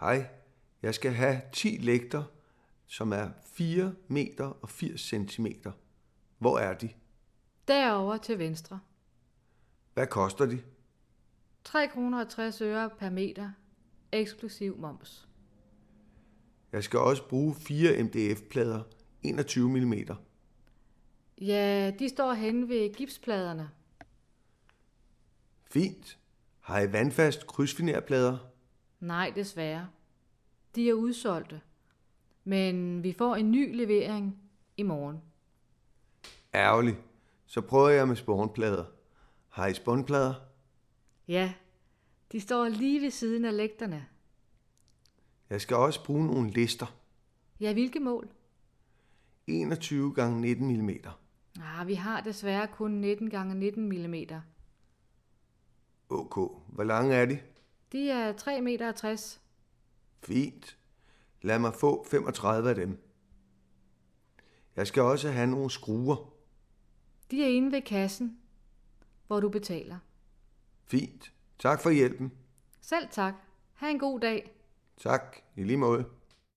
Hej, jeg skal have 10 lægter, som er 4 meter og 80 centimeter. Hvor er de? Derover til venstre. Hvad koster de? 3 kroner og 60 øre per meter, eksklusiv moms. Jeg skal også bruge 4 MDF-plader, 21 mm. Ja, de står hen ved gipspladerne. Fint. Har I vandfast krydsfinerplader? Nej, desværre. De er udsolgte. Men vi får en ny levering i morgen. Ærgerligt. Så prøver jeg med spånplader. Har I spånplader? Ja, de står lige ved siden af lægterne. Jeg skal også bruge nogle lister. Ja, hvilke mål? 21 gange 19 mm. Ah, vi har desværre kun 19 gange 19 mm. OK. Hvor lange er de? De er 3 meter og 60. Fint. Lad mig få 35 af dem. Jeg skal også have nogle skruer. De er inde ved kassen, hvor du betaler. Fint. Tak for hjælpen. Selv tak. Ha' en god dag. Tak. I lige måde.